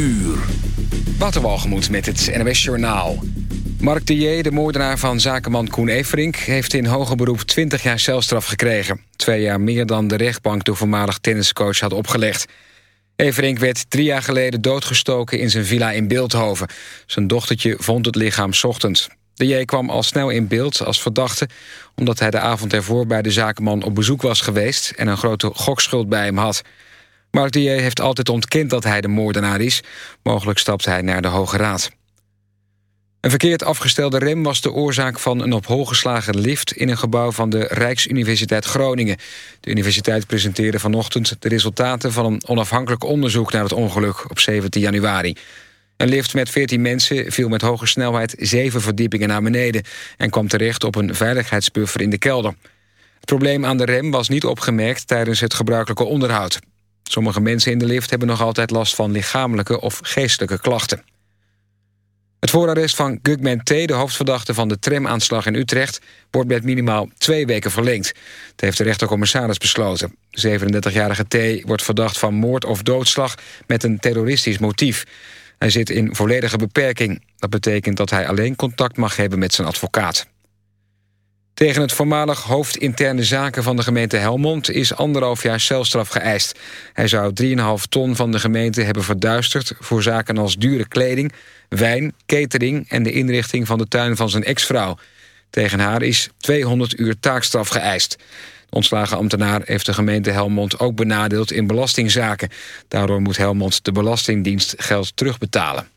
uur. Waterwalgemoed met het NWS Journaal. Mark de J., de moordenaar van zakenman Koen Everink... heeft in hoger beroep 20 jaar celstraf gekregen. Twee jaar meer dan de rechtbank de voormalig tenniscoach had opgelegd. Everink werd drie jaar geleden doodgestoken in zijn villa in Beeldhoven. Zijn dochtertje vond het lichaam ochtends. De J kwam al snel in beeld als verdachte... omdat hij de avond ervoor bij de zakenman op bezoek was geweest... en een grote gokschuld bij hem had... J. heeft altijd ontkend dat hij de moordenaar is. Mogelijk stapt hij naar de Hoge Raad. Een verkeerd afgestelde rem was de oorzaak van een op hol geslagen lift... in een gebouw van de Rijksuniversiteit Groningen. De universiteit presenteerde vanochtend de resultaten... van een onafhankelijk onderzoek naar het ongeluk op 17 januari. Een lift met 14 mensen viel met hoge snelheid zeven verdiepingen naar beneden... en kwam terecht op een veiligheidsbuffer in de kelder. Het probleem aan de rem was niet opgemerkt tijdens het gebruikelijke onderhoud. Sommige mensen in de lift hebben nog altijd last van lichamelijke of geestelijke klachten. Het voorarrest van Gugman T., de hoofdverdachte van de tramaanslag in Utrecht... wordt met minimaal twee weken verlengd. Dat heeft de rechtercommissaris besloten. De 37-jarige T. wordt verdacht van moord of doodslag met een terroristisch motief. Hij zit in volledige beperking. Dat betekent dat hij alleen contact mag hebben met zijn advocaat. Tegen het voormalig hoofd interne zaken van de gemeente Helmond... is anderhalf jaar celstraf geëist. Hij zou 3,5 ton van de gemeente hebben verduisterd... voor zaken als dure kleding, wijn, catering... en de inrichting van de tuin van zijn ex-vrouw. Tegen haar is 200 uur taakstraf geëist. De ontslagen ambtenaar heeft de gemeente Helmond ook benadeeld in belastingzaken. Daardoor moet Helmond de Belastingdienst geld terugbetalen.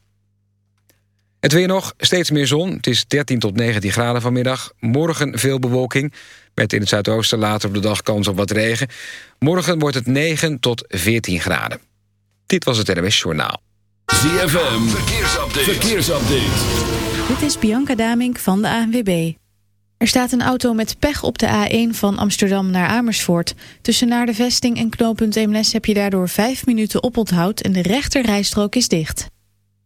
Het weer nog, steeds meer zon. Het is 13 tot 19 graden vanmiddag. Morgen veel bewolking. Met in het zuidoosten later op de dag kans op wat regen. Morgen wordt het 9 tot 14 graden. Dit was het NWS Journaal. ZFM, verkeersupdate. verkeersupdate. Dit is Bianca Damink van de ANWB. Er staat een auto met pech op de A1 van Amsterdam naar Amersfoort. Tussen naar de vesting en knooppunt Eemnes heb je daardoor 5 minuten oponthoud... en de rechter rijstrook is dicht.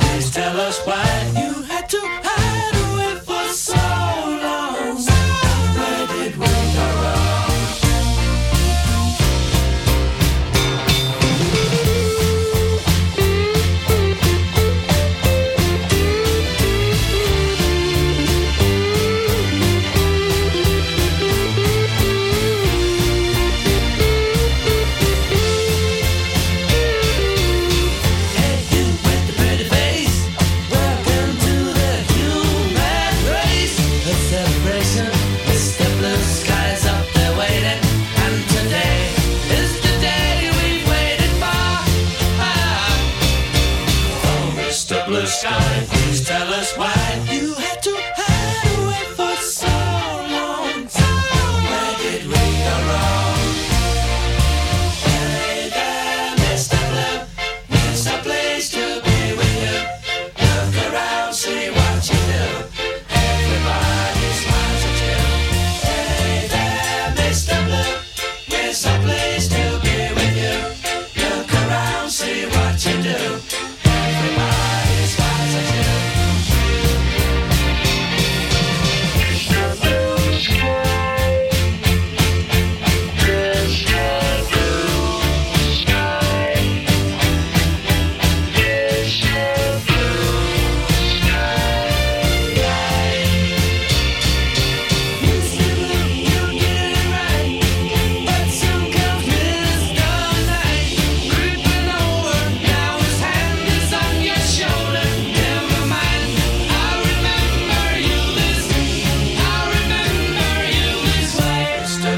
Please tell us why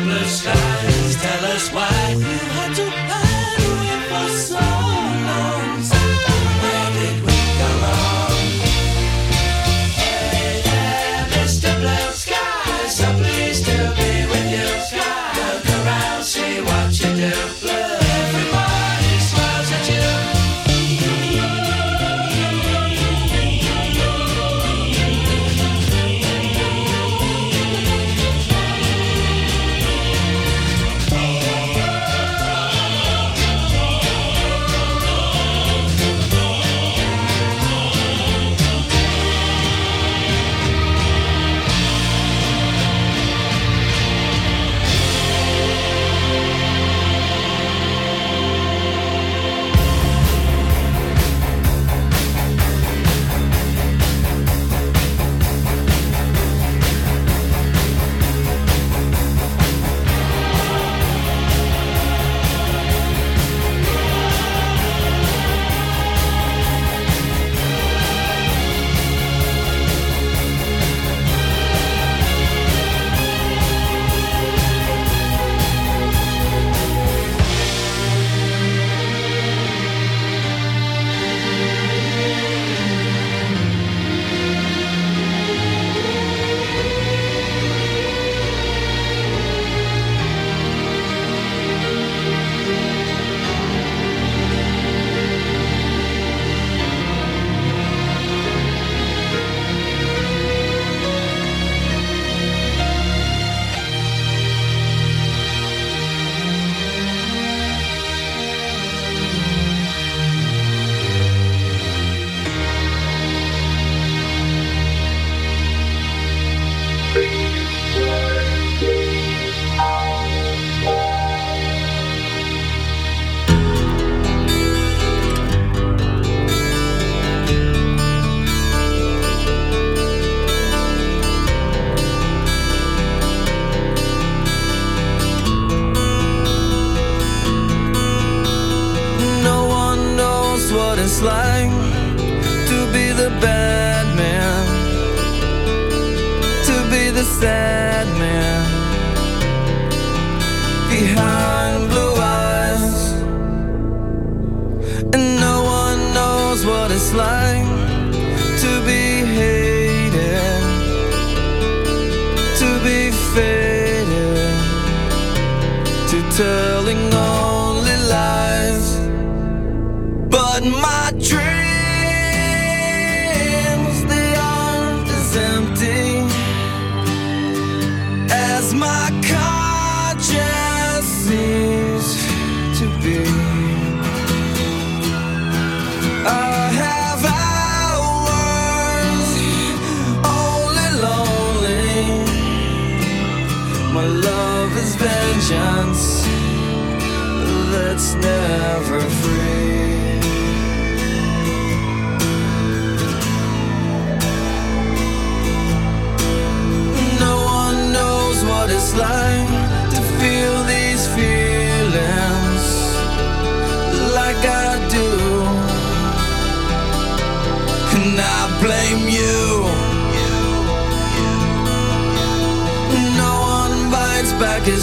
Tell us why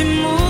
to move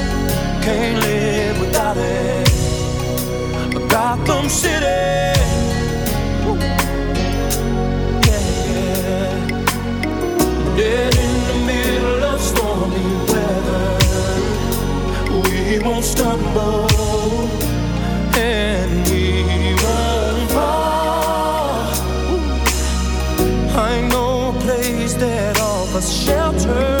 Can't live without it. Gotham City, yeah. Dead in the middle of stormy weather. We won't stumble and we won't fall. I know a place that offers shelter.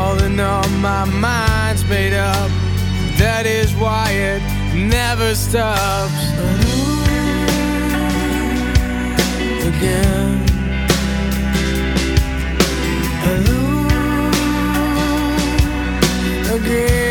in all, my mind's made up. That is why it never stops. Again. Again.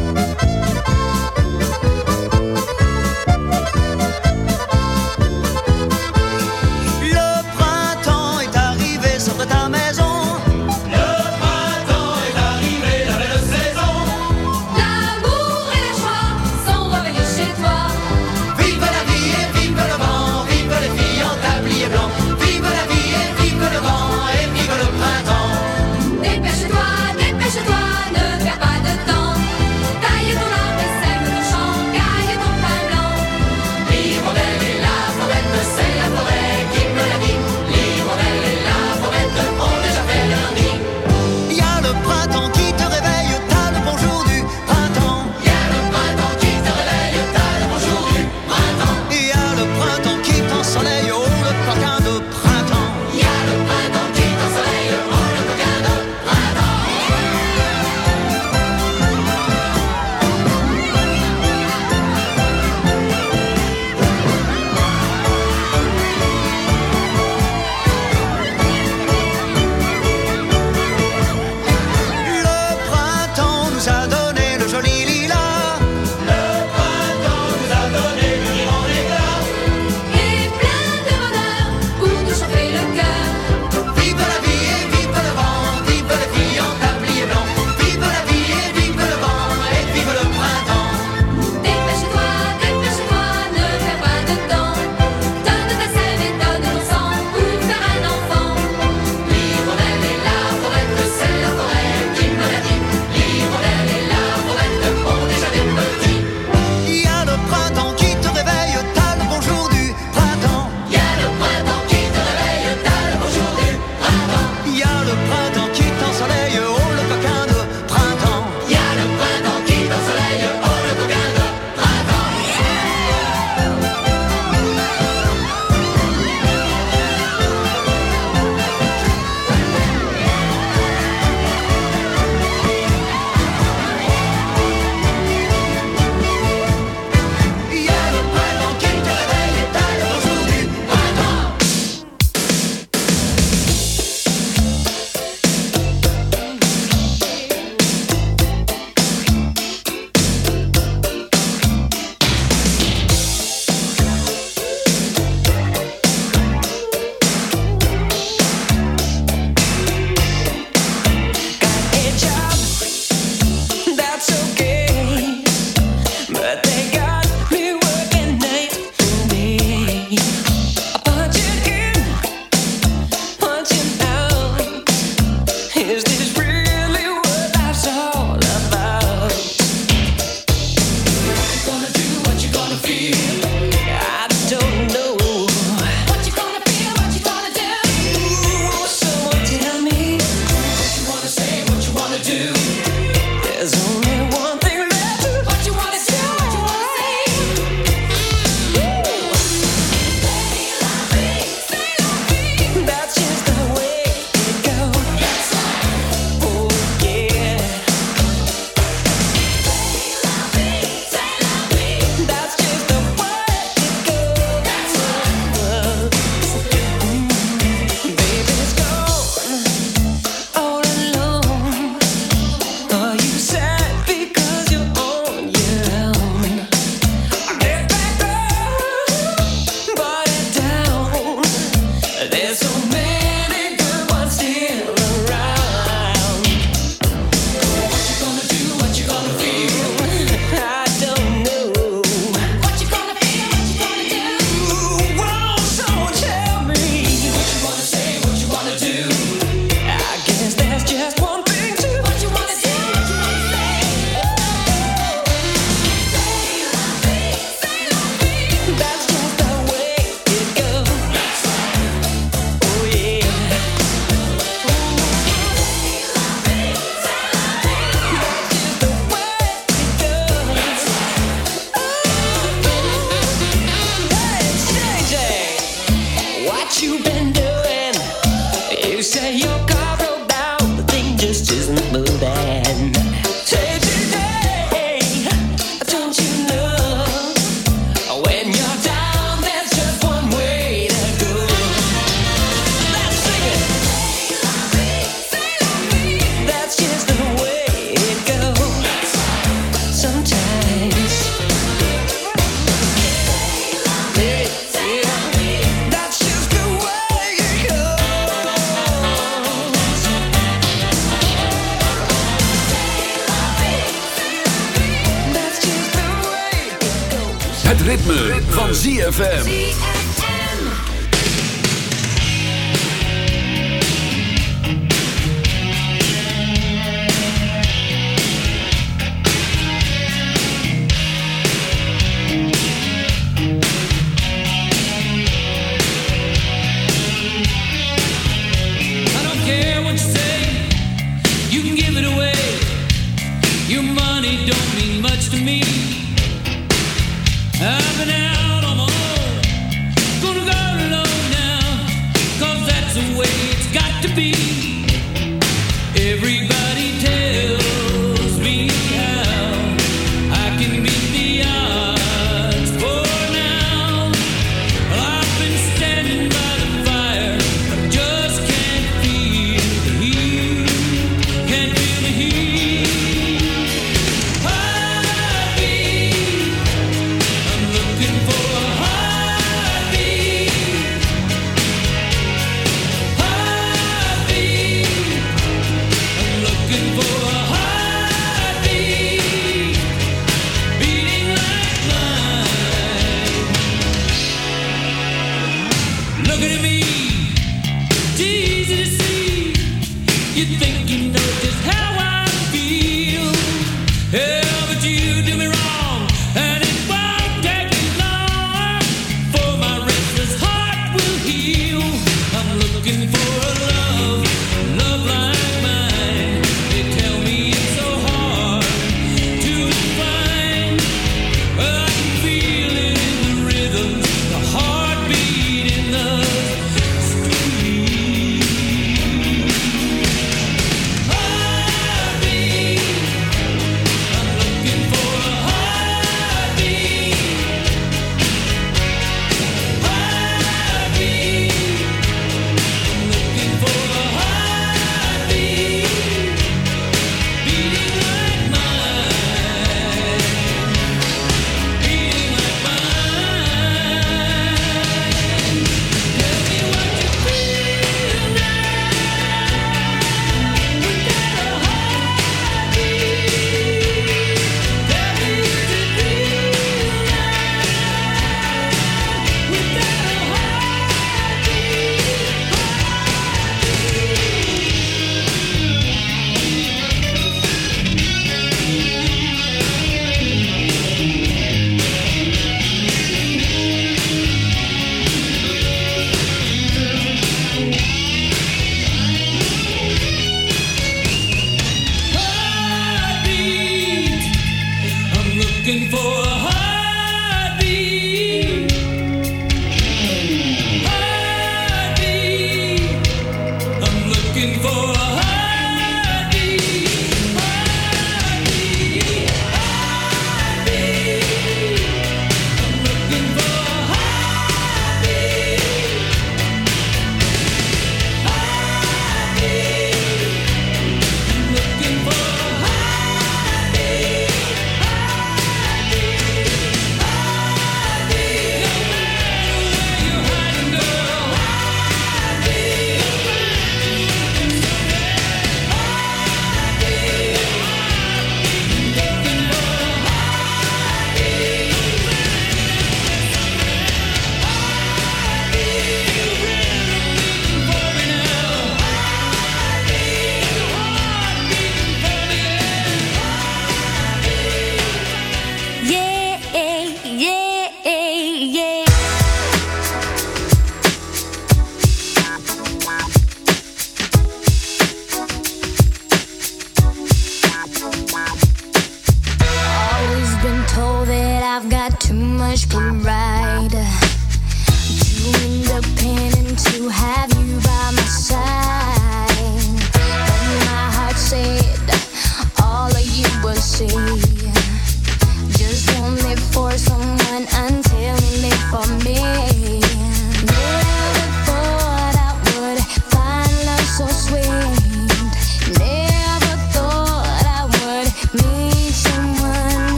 Het ritme, van ZFM.